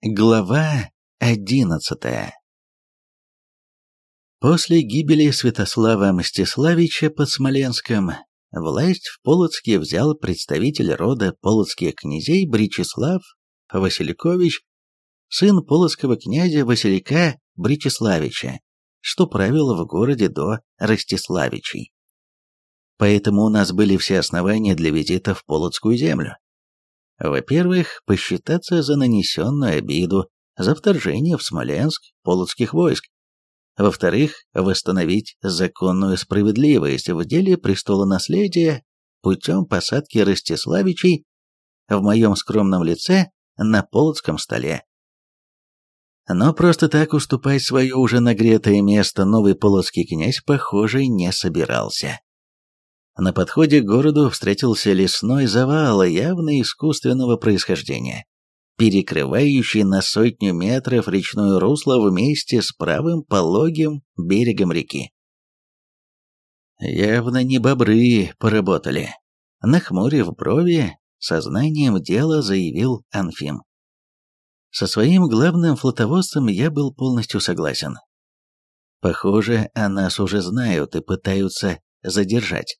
Глава одиннадцатая После гибели Святослава Мстиславича под Смоленском власть в Полоцке взял представитель рода полоцких князей Бричеслав Василькович, сын полоцкого князя Василика Бричеславича, что правил в городе до Ростиславичей. Поэтому у нас были все основания для визита в Полоцкую землю. Во-первых, посчитаться за нанесенную обиду, за вторжение в Смоленск полоцких войск. Во-вторых, восстановить законную справедливость в деле престола наследия путем посадки Ростиславичей в моем скромном лице на полоцком столе. Но просто так уступать свое уже нагретое место новый полоцкий князь, похоже, не собирался. На подходе к городу встретился лесной завал явно искусственного происхождения, перекрывающий на сотню метров речное русло вместе с правым пологим берегом реки. Явно не бобры поработали. Нахмурив брови, сознанием дела заявил Анфим. Со своим главным флотоводцем я был полностью согласен. Похоже, о нас уже знают и пытаются задержать.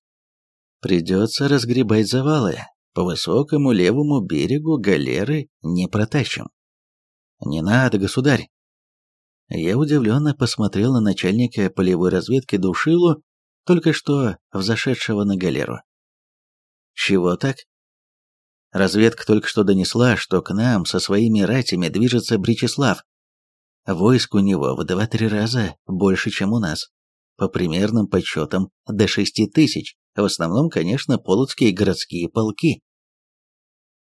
Придется разгребать завалы. По высокому левому берегу галеры не протащим. Не надо, государь. Я удивленно посмотрел на начальника полевой разведки Душилу, только что взошедшего на галеру. Чего так? Разведка только что донесла, что к нам со своими ратями движется Бричеслав. Войск у него в два-три раза больше, чем у нас. По примерным подсчетам, до шести тысяч. В основном, конечно, полоцкие городские полки.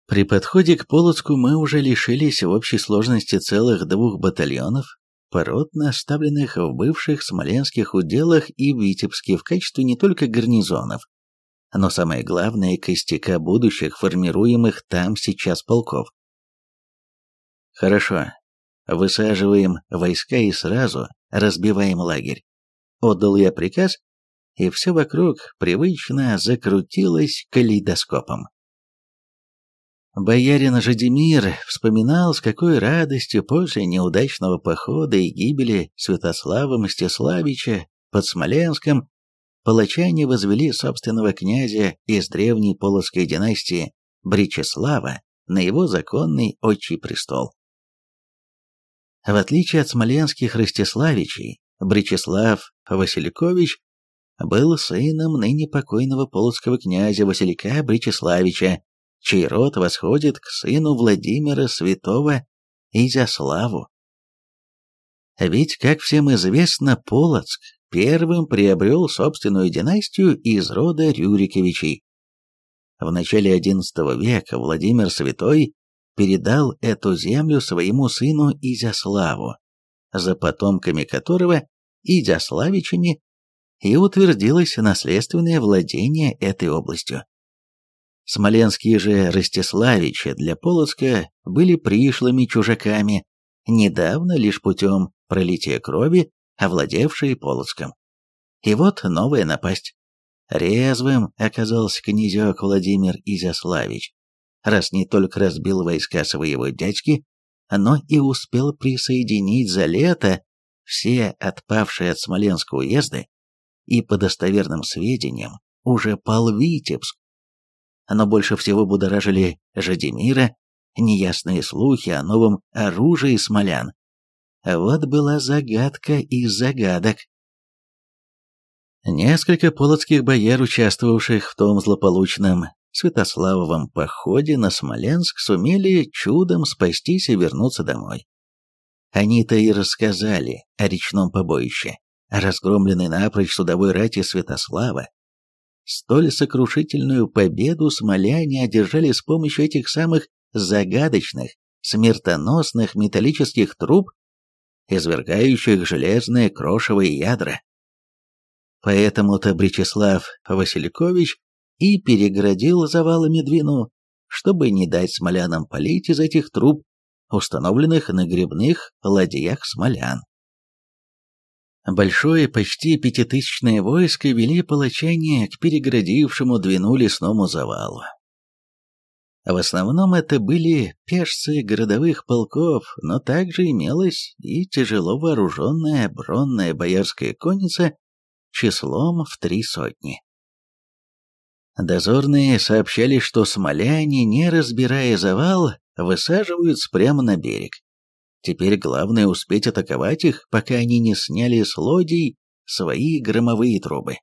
При подходе к Полоцку мы уже лишились в общей сложности целых двух батальонов, поротно оставленных в бывших смоленских уделах и Витебске в качестве не только гарнизонов, но самое главное – костяка будущих формируемых там сейчас полков. Хорошо, высаживаем войска и сразу разбиваем лагерь. Отдал я приказ, и все вокруг привычно закрутилось калейдоскопом. Боярин Жадимир вспоминал, с какой радостью после неудачного похода и гибели Святослава Мстиславича под Смоленском палачане возвели собственного князя из древней полоцкой династии Бричеслава на его законный отчий престол. В отличие от смоленских Ростиславичей, Бричеслав Василькович был сыном ныне покойного полоцкого князя Василика Бричеславича, чей род восходит к сыну Владимира Святого Изяславу. Ведь, как всем известно, Полоцк первым приобрел собственную династию из рода Рюриковичей. В начале XI века Владимир Святой передал эту землю своему сыну Изяславу, за потомками которого, Изяславичами, и утвердилось наследственное владение этой областью. Смоленские же Ростиславичи для Полоцка были пришлыми чужаками, недавно лишь путем пролития крови, овладевшие Полоцком. И вот новая напасть. Резвым оказался князек Владимир Изяславич, раз не только разбил войска своего дядьки, но и успел присоединить за лето все отпавшие от Смоленского уезды и, по достоверным сведениям, уже пал Витебск. Но больше всего будоражили Жадимира неясные слухи о новом оружии смолян. Вот была загадка из загадок. Несколько полоцких бояр, участвовавших в том злополучном Святославовом походе на Смоленск, сумели чудом спастись и вернуться домой. Они-то и рассказали о речном побоище, разгромленный напрочь судовой рати Святослава, столь сокрушительную победу смоляне одержали с помощью этих самых загадочных, смертоносных металлических труб, извергающих железные крошевые ядра. Поэтому-то Бречеслав Василькович и переградил завалами Двину, чтобы не дать смолянам полить из этих труб, установленных на грибных ладьях смолян. Большое, почти пятитысячное войско вели палачане к переградившему Двину лесному завалу. В основном это были пешцы городовых полков, но также имелась и тяжело вооруженная бронная боярская конница числом в три сотни. Дозорные сообщали, что смоляне, не разбирая завал, высаживаются прямо на берег. Теперь главное успеть атаковать их, пока они не сняли с лодий свои громовые трубы.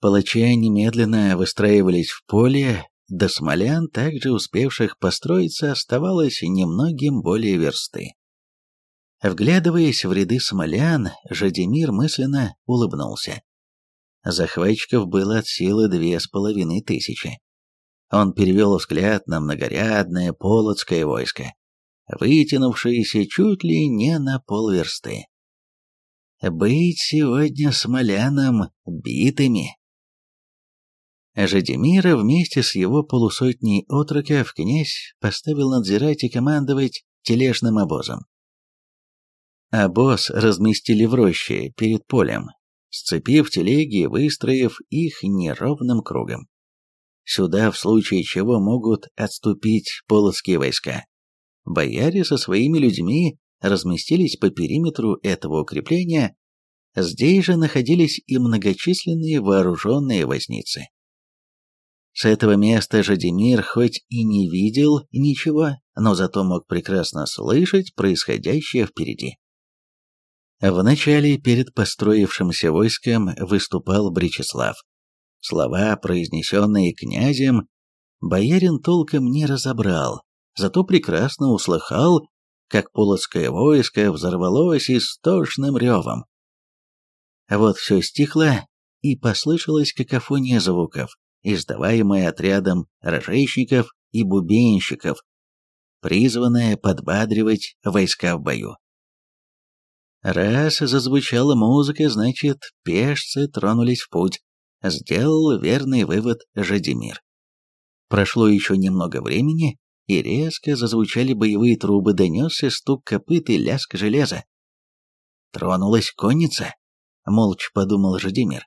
Палачи немедленно выстраивались в поле, до смолян, также успевших построиться, оставалось немногим более версты. Вглядываясь в ряды смолян, Жадимир мысленно улыбнулся. Захватчиков было от силы две с половиной тысячи. Он перевел взгляд на многорядное полоцкое войско, вытянувшееся чуть ли не на полверсты. «Быть сегодня смолянам битыми!» Жадимира вместе с его полусотней отроков князь поставил надзирать и командовать тележным обозом. Обоз разместили в роще перед полем, сцепив телеги и выстроив их неровным кругом. Сюда в случае чего могут отступить полоцкие войска. Бояре со своими людьми разместились по периметру этого укрепления, здесь же находились и многочисленные вооруженные возницы. С этого места Жадимир хоть и не видел ничего, но зато мог прекрасно слышать происходящее впереди. Вначале перед построившимся войском выступал Бречеслав. Слова, произнесенные князем, боярин толком не разобрал, зато прекрасно услыхал, как полоцкое войско взорвалось истошным ревом. Вот все стихло, и послышалась какофония звуков, издаваемая отрядом рожейщиков и бубенщиков, призванная подбадривать войска в бою. Раз зазвучала музыка, значит, пешцы тронулись в путь, сделал верный вывод Жадимир. Прошло еще немного времени, и резко зазвучали боевые трубы, донесся стук копыт и лязг железа. «Тронулась конница», — молча подумал Жадимир.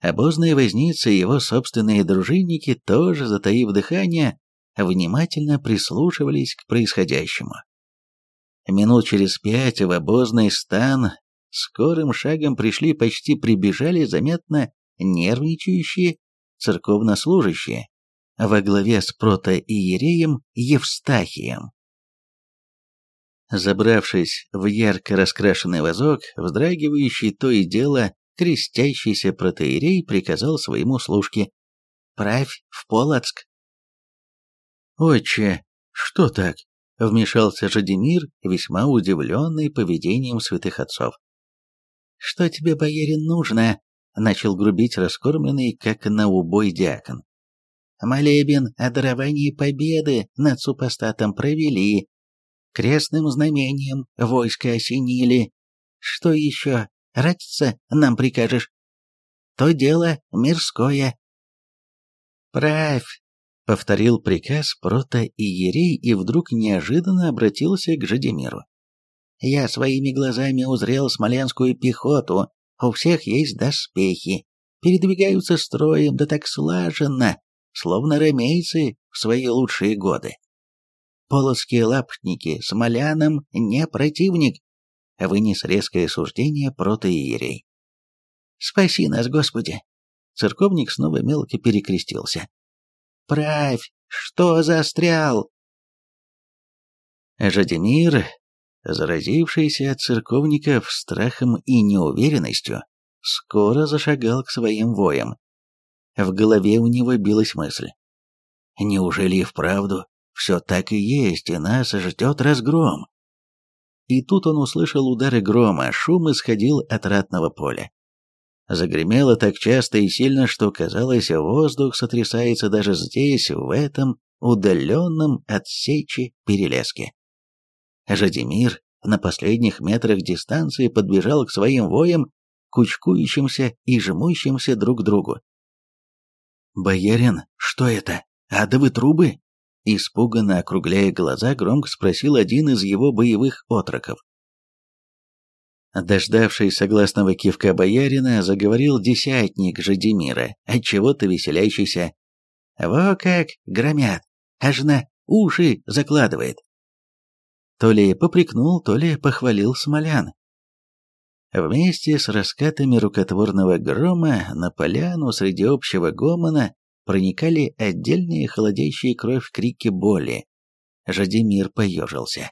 Обозные возницы и его собственные дружинники, тоже затаив дыхание, внимательно прислушивались к происходящему. Минут через пять в обозный стан скорым шагом пришли, почти прибежали заметно нервничающие церковнослужащие во главе с протоиереем Евстахием. Забравшись в ярко раскрашенный вазок, вздрагивающий то и дело крестящийся протеерей приказал своему служке «Правь в Полоцк». «Отче, что так?» Вмешался Жадимир, весьма удивленный поведением святых отцов. «Что тебе, боярин, нужно?» — начал грубить раскормленный, как на убой диакон. «Молебен о даровании победы над супостатом провели, крестным знамением войско осенили. Что еще, ратиться нам прикажешь? То дело мирское». «Правь, — повторил приказ протоиерей и вдруг неожиданно обратился к Жадимиру. «Я своими глазами узрел смоленскую пехоту, у всех есть доспехи, передвигаются строем, да так слаженно, словно ромейцы в свои лучшие годы. Полоцкие лапники смолянам не противник», — вынес резкое суждение протоиерей. «Спаси нас, Господи!» Церковник снова мелко перекрестился. Правь, что застрял?» Жадимир, заразившийся от церковников страхом и неуверенностью, скоро зашагал к своим воям. В голове у него билась мысль. «Неужели и вправду все так и есть, и нас ждет разгром?» И тут он услышал удары грома, шум исходил от ратного поля. Загремело так часто и сильно, что, казалось, воздух сотрясается даже здесь, в этом удаленном от сечи перелеске. Жадимир на последних метрах дистанции подбежал к своим воям, кучкующимся и жмущимся друг к другу. «Боярин, что это? Адовы трубы?» Испуганно округляя глаза, громко спросил один из его боевых отроков. Дождавшись согласного кивка боярина, заговорил десятник Жадимира, отчего-то веселящийся. Во как громят, аж на уши закладывает. То ли попрекнул, то ли похвалил Смолян. Вместе с раскатами рукотворного грома на поляну среди общего гомона проникали отдельные холодящие кровь крики боли. Жадимир поежился.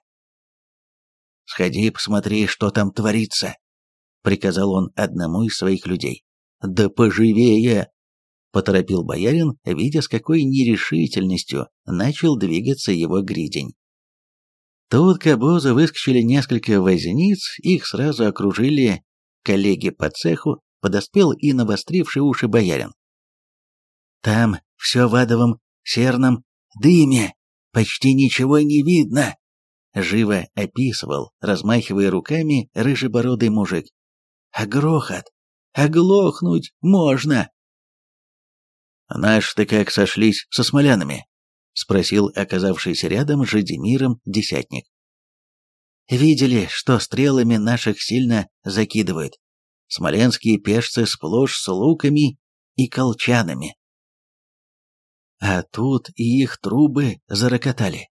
«Сходи, посмотри, что там творится», — приказал он одному из своих людей. «Да поживее!» — поторопил боярин, видя, с какой нерешительностью начал двигаться его гридень. Тут к обозу выскочили несколько возниц, их сразу окружили коллеги по цеху, подоспел и навостривший уши боярин. «Там все в адовом серном дыме, почти ничего не видно», — живо описывал, размахивая руками, рыжебородый мужик. «А грохот! Оглохнуть можно!» «Наш-то как сошлись со смолянами?» — спросил оказавшийся рядом Жадимиром десятник. «Видели, что стрелами наших сильно закидывают. Смоленские пешцы сплошь с луками и колчанами. А тут и их трубы зарокотали.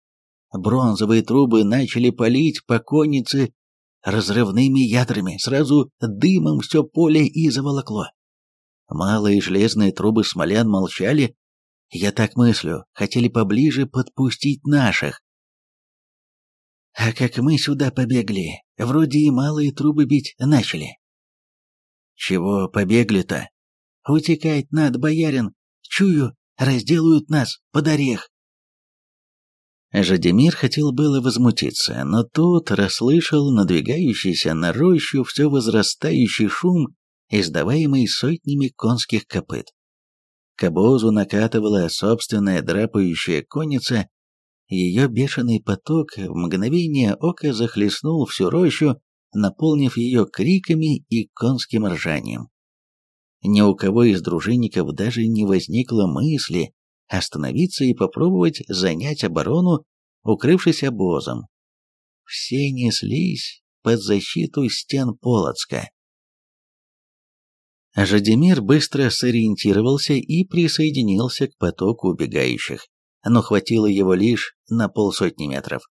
Бронзовые трубы начали палить по коннице разрывными ядрами, сразу дымом все поле и заволокло. Малые железные трубы смолян молчали, я так мыслю, хотели поближе подпустить наших. А как мы сюда побегли, вроде и малые трубы бить начали. Чего побегли-то? Утекать надо, боярин. Чую, разделают нас под орех. Жадимир хотел было возмутиться, но тут расслышал надвигающийся на рощу все возрастающий шум, издаваемый сотнями конских копыт. К обозу накатывала собственная драпающая конница, ее бешеный поток в мгновение ока захлестнул всю рощу, наполнив ее криками и конским ржанием. Ни у кого из дружинников даже не возникло мысли остановиться и попробовать занять оборону, укрывшись обозом. Все неслись под защиту стен Полоцка. Жадимир быстро сориентировался и присоединился к потоку убегающих, но хватило его лишь на полсотни метров.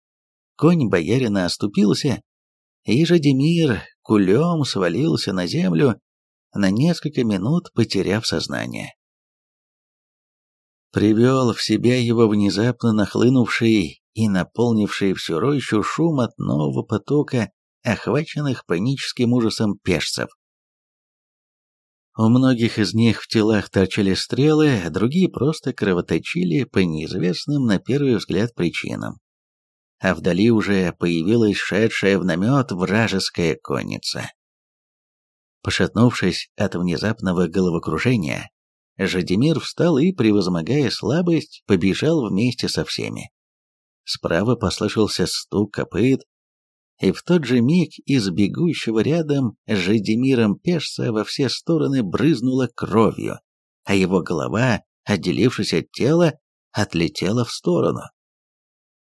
Конь боярина оступился, и Жадимир кулем свалился на землю, на несколько минут потеряв сознание. Привел в себя его внезапно нахлынувший и наполнивший всю рощу шум от нового потока охваченных паническим ужасом пешцев. У многих из них в телах торчали стрелы, другие просто кровоточили по неизвестным на первый взгляд причинам. А вдали уже появилась шедшая в намет вражеская конница. Пошатнувшись от внезапного головокружения, Жадимир встал и, превозмогая слабость, побежал вместе со всеми. Справа послышался стук копыт, и в тот же миг из бегущего рядом с Жадимиром пешца во все стороны брызнула кровью, а его голова, отделившись от тела, отлетела в сторону.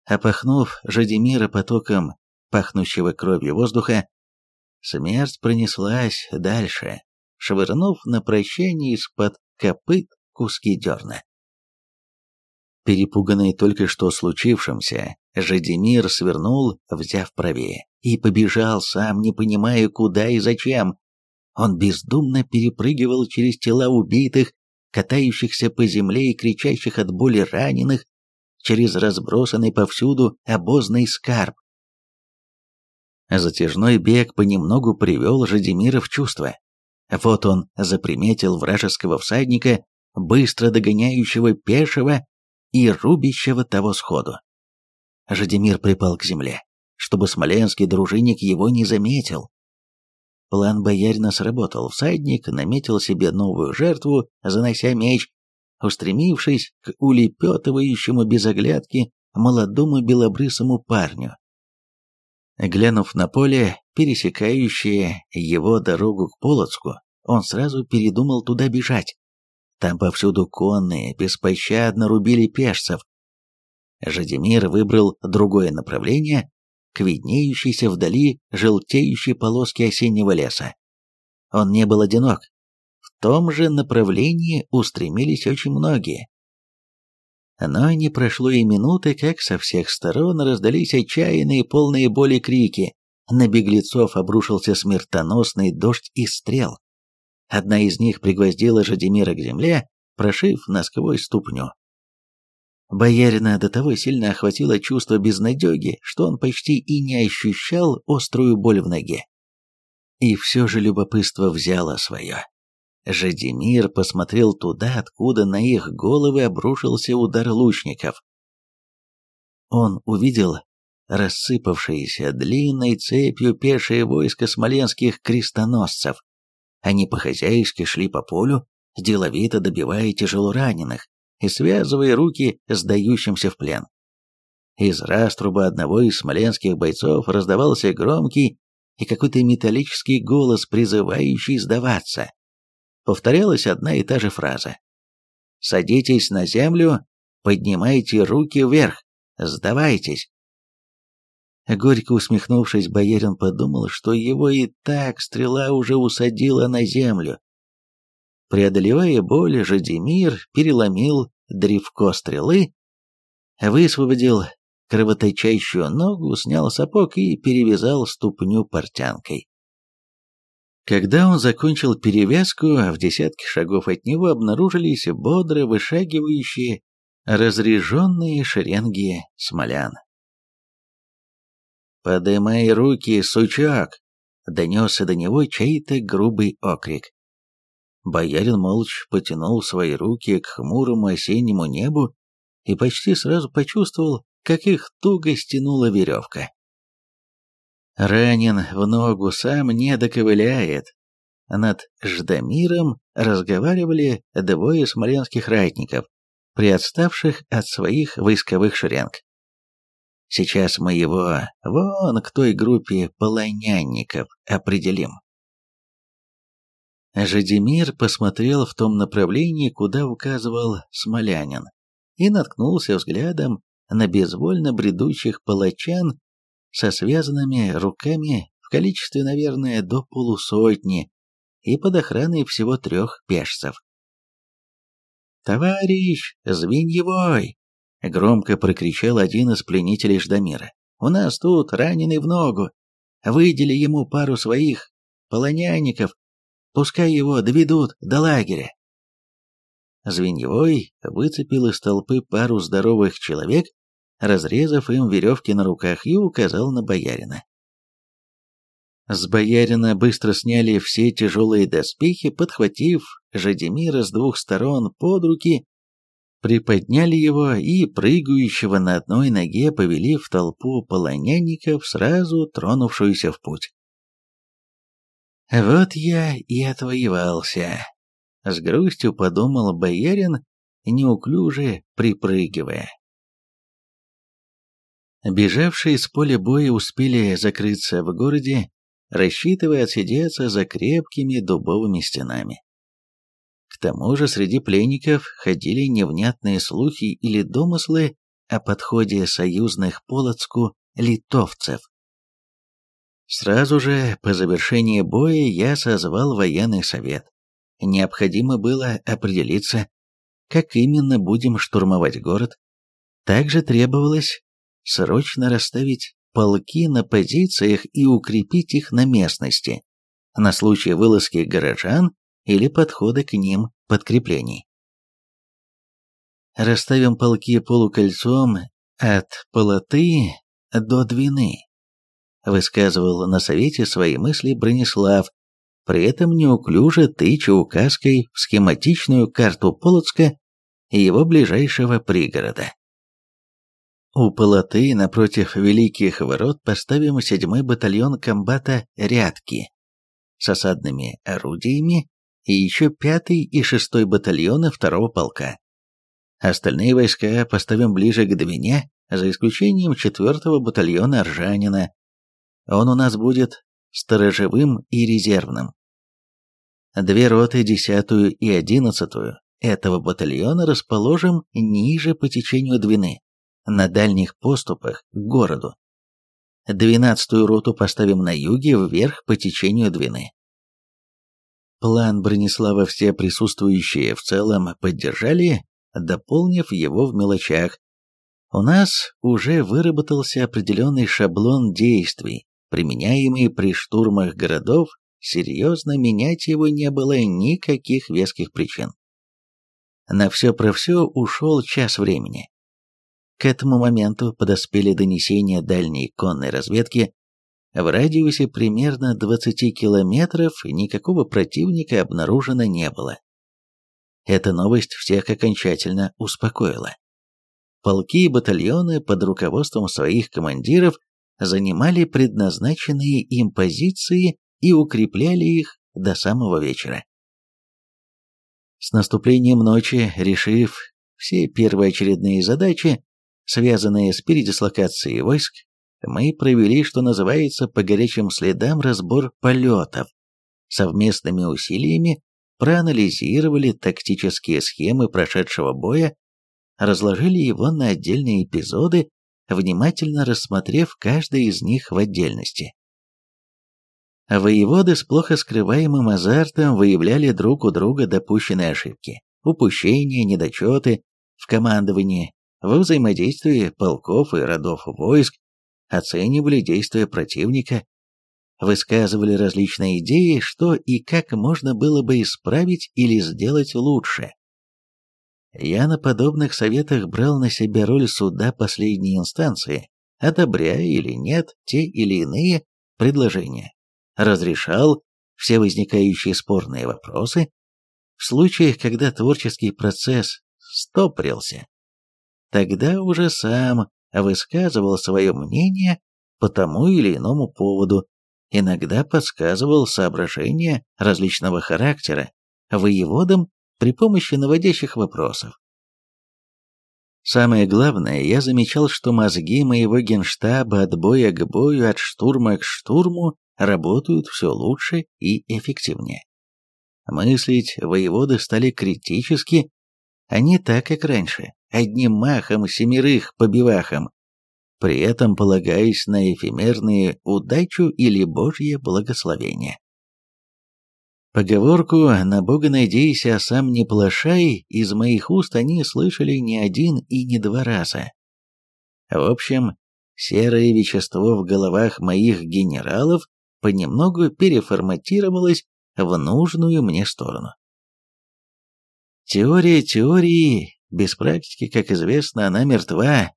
Опахнув Жадимира потоком пахнущего кровью воздуха, смерть пронеслась дальше, швырнув на прощание из-под копыт куски дерна. Перепуганный только что случившимся, Жадимир свернул, взяв правее, и побежал сам, не понимая, куда и зачем. Он бездумно перепрыгивал через тела убитых, катающихся по земле и кричащих от боли раненых, через разбросанный повсюду обозный скарб. Затяжной бег понемногу привел Жадимира в чувство. Вот он заприметил вражеского всадника, быстро догоняющего пешего и рубящего того сходу. Жадимир припал к земле, чтобы смоленский дружинник его не заметил. План боярина сработал, всадник наметил себе новую жертву, занося меч, устремившись к улепетывающему без оглядки молодому белобрысому парню. Глянув на поле, пересекающее его дорогу к Полоцку, он сразу передумал туда бежать. Там повсюду конные беспощадно рубили пешцев. Жадимир выбрал другое направление, к виднеющейся вдали желтеющей полоске осеннего леса. Он не был одинок. В том же направлении устремились очень многие. Но не прошло и минуты, как со всех сторон раздались отчаянные полные боли крики. На беглецов обрушился смертоносный дождь из стрел. Одна из них пригвоздила Жадимира к земле, прошив насквозь ступню. Боярина до того сильно охватило чувство безнадеги, что он почти и не ощущал острую боль в ноге. И все же любопытство взяло свое. Жадимир посмотрел туда, откуда на их головы обрушился удар лучников. Он увидел рассыпавшееся длинной цепью пешее войско смоленских крестоносцев. Они по-хозяйски шли по полю, деловито добивая тяжело раненых и связывая руки сдающимся в плен. Из раструба одного из смоленских бойцов раздавался громкий и какой-то металлический голос, призывающий сдаваться повторялась одна и та же фраза. «Садитесь на землю, поднимайте руки вверх, сдавайтесь». Горько усмехнувшись, боярин подумал, что его и так стрела уже усадила на землю. Преодолевая боль, Жадимир переломил древко стрелы, высвободил кровоточащую ногу, снял сапог и перевязал ступню портянкой. Когда он закончил перевязку, в десятке шагов от него обнаружились бодро вышагивающие, разряженные шеренги смолян. «Подымай руки, сучок!» — донесся до него чей-то грубый окрик. Боярин молча потянул свои руки к хмурому осеннему небу и почти сразу почувствовал, как их туго стянула веревка. Ранен в ногу сам не доковыляет. Над Ждамиром разговаривали двое смоленских ратников, приотставших от своих войсковых шеренг. Сейчас мы его вон к той группе полонянников определим. Жадимир посмотрел в том направлении, куда указывал смолянин, и наткнулся взглядом на безвольно бредущих палачан со связанными руками в количестве, наверное, до полусотни и под охраной всего трех пешцев. «Товарищ Звеньевой!» — громко прокричал один из пленителей Ждамира. «У нас тут раненый в ногу. Выдели ему пару своих полонянников. Пускай его доведут до лагеря». Звеньевой выцепил из толпы пару здоровых человек разрезав им веревки на руках, и указал на боярина. С боярина быстро сняли все тяжелые доспехи, подхватив Жадимира с двух сторон под руки, приподняли его и, прыгающего на одной ноге, повели в толпу полонянников, сразу тронувшуюся в путь. «Вот я и отвоевался», — с грустью подумал боярин, неуклюже припрыгивая. Бежавшие с поля боя успели закрыться в городе, рассчитывая отсидеться за крепкими дубовыми стенами. К тому же среди пленников ходили невнятные слухи или домыслы о подходе союзных Полоцку литовцев. Сразу же по завершении боя я созвал военный совет. Необходимо было определиться, как именно будем штурмовать город. Также требовалось срочно расставить полки на позициях и укрепить их на местности, на случай вылазки горожан или подхода к ним подкреплений. Расставим полки полукольцом от Полоты до Двины, высказывал на совете свои мысли Бронислав, при этом неуклюже тыча указкой в схематичную карту Полоцка и его ближайшего пригорода. У Полоты напротив Великих Ворот поставим седьмой батальон комбата «Рядки» с осадными орудиями и еще пятый и шестой батальоны второго полка. Остальные войска поставим ближе к Двине, за исключением четвертого батальона Ржанина. Он у нас будет сторожевым и резервным. Две роты, десятую и одиннадцатую, этого батальона расположим ниже по течению Двины на дальних поступах к городу. Двенадцатую роту поставим на юге, вверх по течению Двины. План Бронислава все присутствующие в целом поддержали, дополнив его в мелочах. У нас уже выработался определенный шаблон действий, применяемый при штурмах городов, серьезно менять его не было никаких веских причин. На все про все ушел час времени. К этому моменту подоспели донесения дальней конной разведки. В радиусе примерно 20 километров никакого противника обнаружено не было. Эта новость всех окончательно успокоила. Полки и батальоны под руководством своих командиров занимали предназначенные им позиции и укрепляли их до самого вечера. С наступлением ночи, решив все первоочередные задачи, связанные с передислокацией войск, мы провели, что называется, по горячим следам разбор полетов. Совместными усилиями проанализировали тактические схемы прошедшего боя, разложили его на отдельные эпизоды, внимательно рассмотрев каждый из них в отдельности. Воеводы с плохо скрываемым азартом выявляли друг у друга допущенные ошибки, упущения, недочеты в командовании, во взаимодействии полков и родов войск, оценивали действия противника, высказывали различные идеи, что и как можно было бы исправить или сделать лучше. Я на подобных советах брал на себя роль суда последней инстанции, одобряя или нет те или иные предложения разрешал все возникающие спорные вопросы, в случаях, когда творческий процесс стопорился, тогда уже сам высказывал свое мнение по тому или иному поводу, иногда подсказывал соображения различного характера воеводам при помощи наводящих вопросов. Самое главное, я замечал, что мозги моего генштаба от боя к бою, от штурма к штурму работают все лучше и эффективнее. Мыслить воеводы стали критически, а не так, как раньше, одним махом семерых побивахом, при этом полагаясь на эфемерные удачу или божье благословение. Поговорку «на Бога надейся, а сам не плашай» из моих уст они слышали не один и не два раза. В общем, серое вещество в головах моих генералов понемногу переформатировалась в нужную мне сторону. Теория теории, без практики, как известно, она мертва,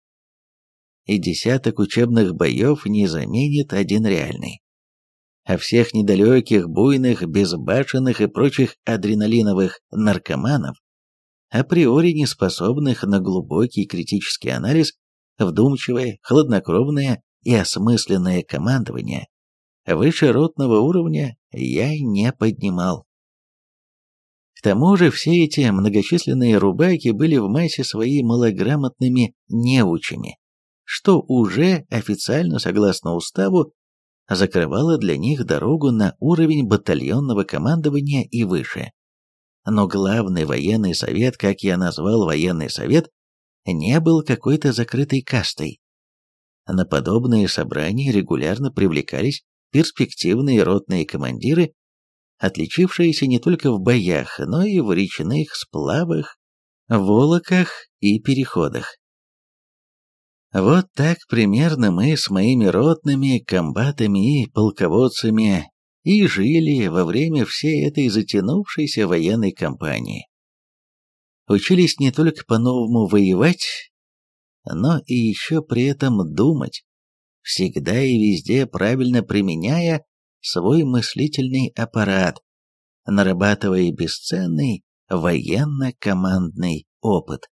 и десяток учебных боев не заменит один реальный. А всех недалеких, буйных, безбашенных и прочих адреналиновых наркоманов, априори не способных на глубокий критический анализ, вдумчивое, хладнокровное и осмысленное командование, выше ротного уровня я не поднимал. К тому же все эти многочисленные рубаки были в массе своей малограмотными неучами, что уже официально, согласно уставу, закрывало для них дорогу на уровень батальонного командования и выше. Но главный военный совет, как я назвал военный совет, не был какой-то закрытой кастой. На подобные собрания регулярно привлекались перспективные ротные командиры, отличившиеся не только в боях, но и в речных сплавах, волоках и переходах. Вот так примерно мы с моими ротными, комбатами и полководцами и жили во время всей этой затянувшейся военной кампании. Учились не только по-новому воевать, но и еще при этом думать, всегда и везде правильно применяя свой мыслительный аппарат, нарабатывая бесценный военно-командный опыт.